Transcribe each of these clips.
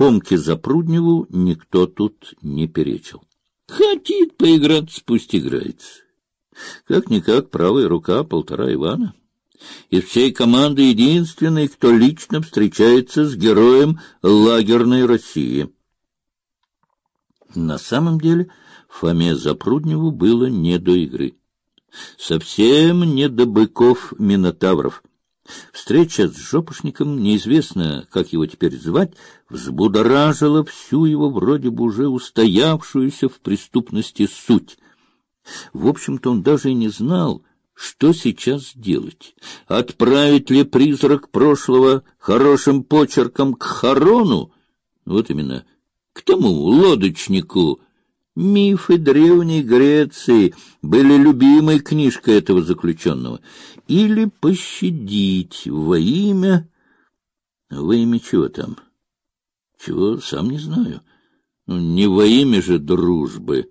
Фомке Запрудневу никто тут не перечил. Хотит поиграть, пусть играется. Как-никак правая рука полтора Ивана. Из всей команды единственный, кто лично встречается с героем лагерной России. На самом деле Фоме Запрудневу было не до игры. Совсем не до быков-минотавров. Встреча с жопошником, неизвестно, как его теперь звать, взбудоражила всю его вроде бы уже устоявшуюся в преступности суть. В общем-то, он даже и не знал, что сейчас делать. Отправить ли призрак прошлого хорошим почерком к Харону? Вот именно, к тому лодочнику. Мифы древней Греции были любимой книжкой этого заключенного. Или пощадить во имя... Во имя чего там? Чего, сам не знаю. Ну, не во имя же дружбы.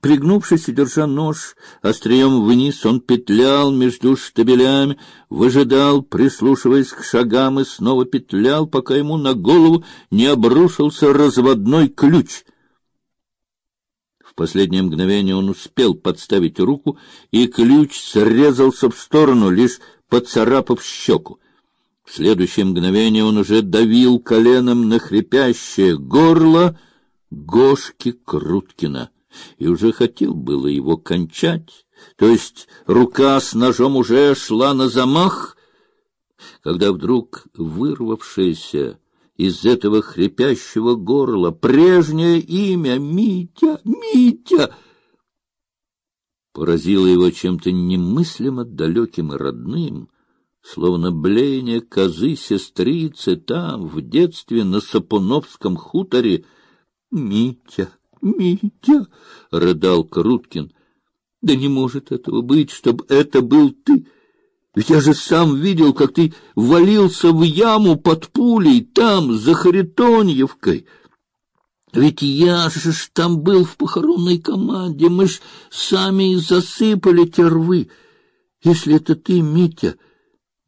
Пригнувшись и держа нож острием вниз, он петлял между штабелями, выжидал, прислушиваясь к шагам, и снова петлял, пока ему на голову не обрушился разводной ключ. В последнее мгновение он успел подставить руку, и ключ срезался в сторону, лишь поцарапав щеку. В следующее мгновение он уже давил коленом на хрипящее горло Гошки Круткина и уже хотел было его кончать, то есть рука с ножом уже шла на замах, когда вдруг вырвавшееся из этого хрипящего горла прежнее имя Митя, Митя поразило его чем-то немыслимо далеким и родным, словно блеяние козы-сестрицы там, в детстве, на Сапуновском хуторе. Митя, Митя, — рыдал Круткин, — да не может этого быть, чтобы это был ты. Ведь я же сам видел, как ты валился в яму под пулей там, за Харитоньевкой. Ведь я же ж там был в похоронной команде, мы ж сами и засыпали те рвы. Если это ты, Митя,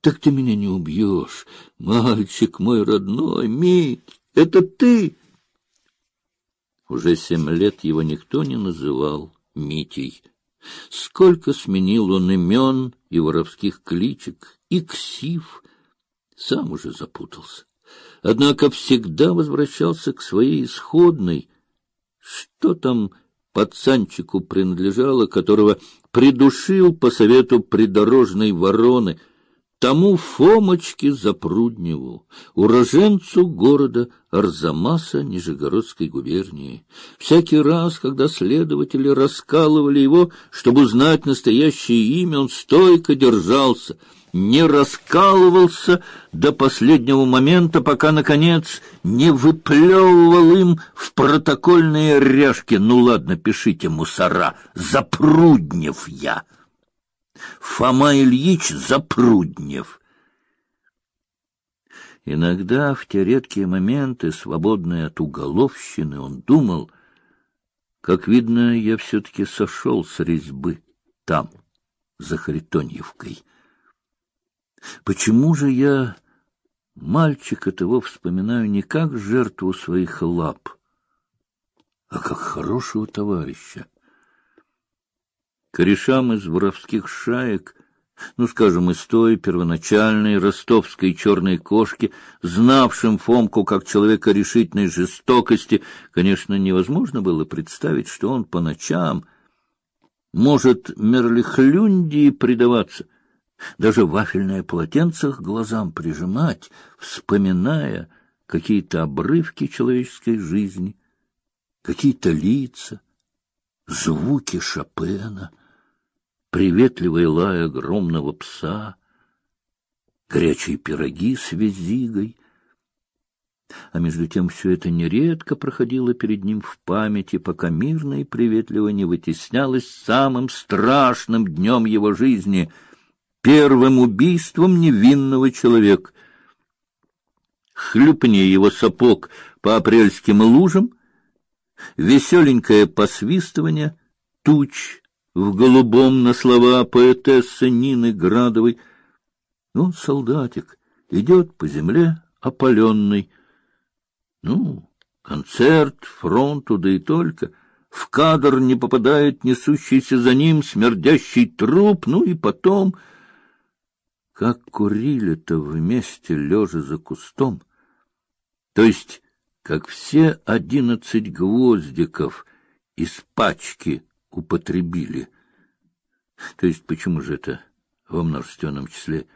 так ты меня не убьешь. Мальчик мой родной, Мить, это ты. Уже семь лет его никто не называл Митей. Сколько сменил он имен и воровских кличек, и ксив, сам уже запутался. Однако всегда возвращался к своей исходной. Что там пацанчику принадлежало, которого придушил по совету придорожной вороны — тому Фомочке Запрудневу, уроженцу города Арзамаса Нижегородской губернии. Всякий раз, когда следователи раскалывали его, чтобы узнать настоящее имя, он стойко держался, не раскалывался до последнего момента, пока, наконец, не выплевывал им в протокольные ряжки. Ну ладно, пишите, мусора, Запруднев я. Фома Ильич Запруднев. Иногда в те редкие моменты, свободные от уголовщины, он думал, как видно, я все-таки сошел с резьбы там, за Харитоньевкой. Почему же я мальчика того вспоминаю не как жертву своих лап, а как хорошего товарища? Корешам из воровских шаек, ну, скажем, из той первоначальной ростовской черной кошки, знавшим Фомку как человека решительной жестокости, конечно, невозможно было представить, что он по ночам может мерлихлюндии предаваться, даже вафельное полотенце к глазам прижимать, вспоминая какие-то обрывки человеческой жизни, какие-то лица, звуки Шопена — приветливый лай огромного пса, горячие пироги с визигой. А между тем все это нередко проходило перед ним в памяти, пока мирно и приветливо не вытеснялось самым страшным днем его жизни — первым убийством невинного человека. Хлюпни его сапог по апрельским лужам, веселенькое посвистывание туч в голубом на слова поэтессы Нины Градовой. Он, солдатик, идет по земле опаленный. Ну, концерт, фронту, да и только. В кадр не попадает несущийся за ним смердящий труп, ну и потом... Как курили-то вместе, лежа за кустом. То есть, как все одиннадцать гвоздиков из пачки употребили. То есть, почему же это во множественном числе?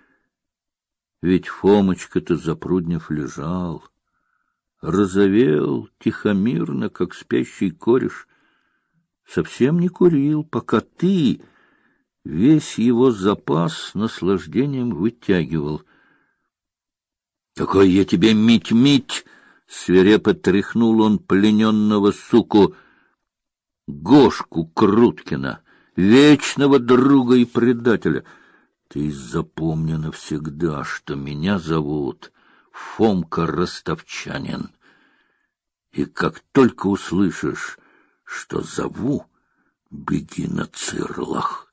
Ведь Фомочка-то Запруднев лежал, розовел тихомирно, как спящий кореш, совсем не курил, пока ты весь его запас наслаждением вытягивал. — Какой я тебе мить-мить! — свирепо тряхнул он плененного суку Гошку Круткина, вечного друга и предателя. Ты запомни навсегда, что меня зовут Фомка Ростовчанин. И как только услышишь что зову, беги на цирлах.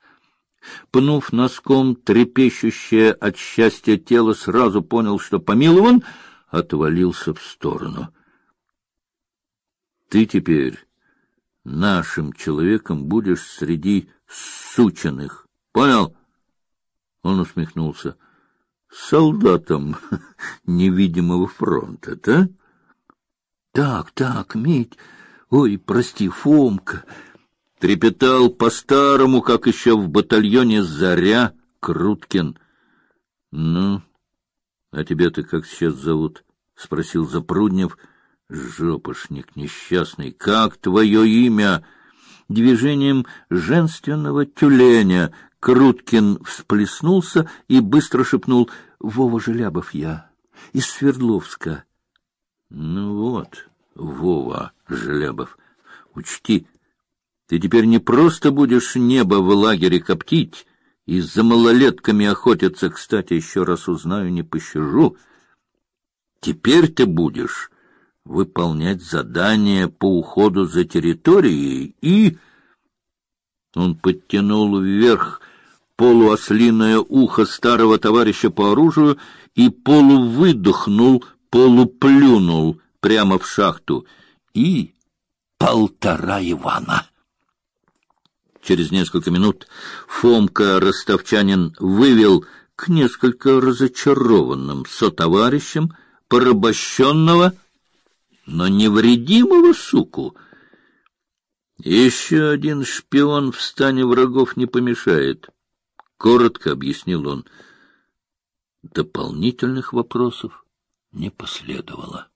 Пнув носком трепещущее от счастья тело, сразу понял, что помилован, отвалился в сторону. Ты теперь нашим человеком будешь среди сученых. Понял? Он усмехнулся. Солдатом невидимого фронта, да? Так, так, Мить, Ой, прости, Фомка. Трепетал по-старому, как еще в батальоне Заря Круткин. Ну, а тебя-то как сейчас зовут? спросил Запруднев. Жопошник несчастный, как твое имя? Движением женственного тюленя Круткин всплеснулся и быстро шепнул: "Вова Желябов я из Свердловска". Ну вот, Вова Желябов, учти, ты теперь не просто будешь небо в лагере коптить и за малолетками охотиться, кстати, еще раз узнаю, не пощажу. Теперь ты будешь выполнять задание по уходу за территорией и... Он подтянул вверх полуослиное ухо старого товарища по оружию и полувыдохнул, полуплюнул прямо в шахту и полтора Ивана. Через несколько минут Фомка Ростовчанин вывел к несколько разочарованным сотоварищам порабощенного, но невредимого суку. Еще один шпион в стане врагов не помешает, — коротко объяснил он. Дополнительных вопросов не последовало.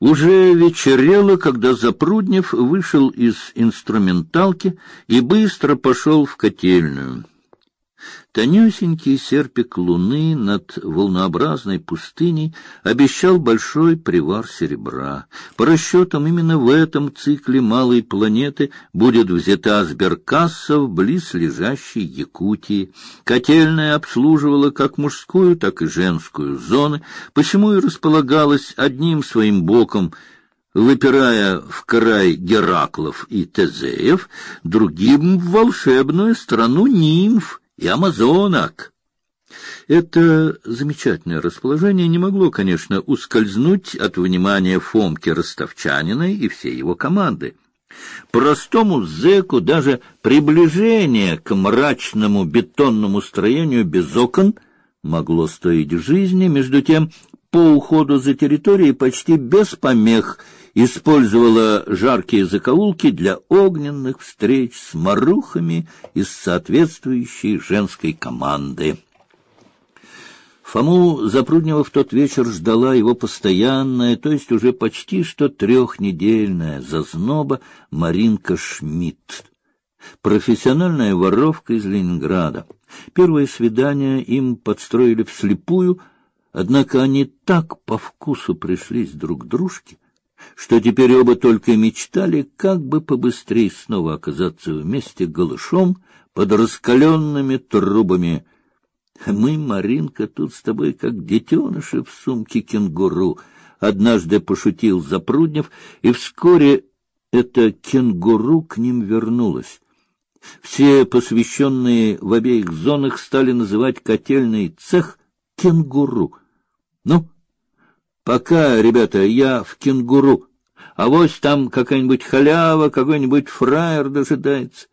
Уже вечерело, когда Запруднев вышел из инструменталки и быстро пошел в котельную. Тонюсенький серпик луны над волнообразной пустыней обещал большой привар серебра. По расчетам, именно в этом цикле малой планеты будет взята сберкасса в близ лежащей Якутии. Котельная обслуживала как мужскую, так и женскую зоны, почему и располагалась одним своим боком — выпирая в край Гераклов и Тезеев, другим в волшебную страну нимф и амазонок. Это замечательное расположение не могло, конечно, ускользнуть от внимания Фомки Ростовчанина и всей его команды. Простому зэку даже приближение к мрачному бетонному строению без окон могло стоить жизни, между тем по уходу за территорией почти без помех использовала жаркие закоулки для огненных встреч с марухами из соответствующей женской команды. Фому Запруднева в тот вечер ждала его постоянная, то есть уже почти что трехнедельная зазноба Маринка Шмидт, профессиональная воровка из Ленинграда. Первое свидание им подстроили вслепую, однако они так по вкусу пришлись друг дружке, что теперь оба только мечтали, как бы побыстрее снова оказаться вместе голышом под раскаленными трубами. Мы, Маринка, тут с тобой как детеныши в сумке кенгуру. Однажды пошутил Запруднев, и вскоре это кенгуру к ним вернулось. Все посвященные в обеих зонах стали называть котельный цех кенгуру. Ну, пока, ребята, я в кенгуру. А вот там какая-нибудь халява, какой-нибудь фраер дожидается.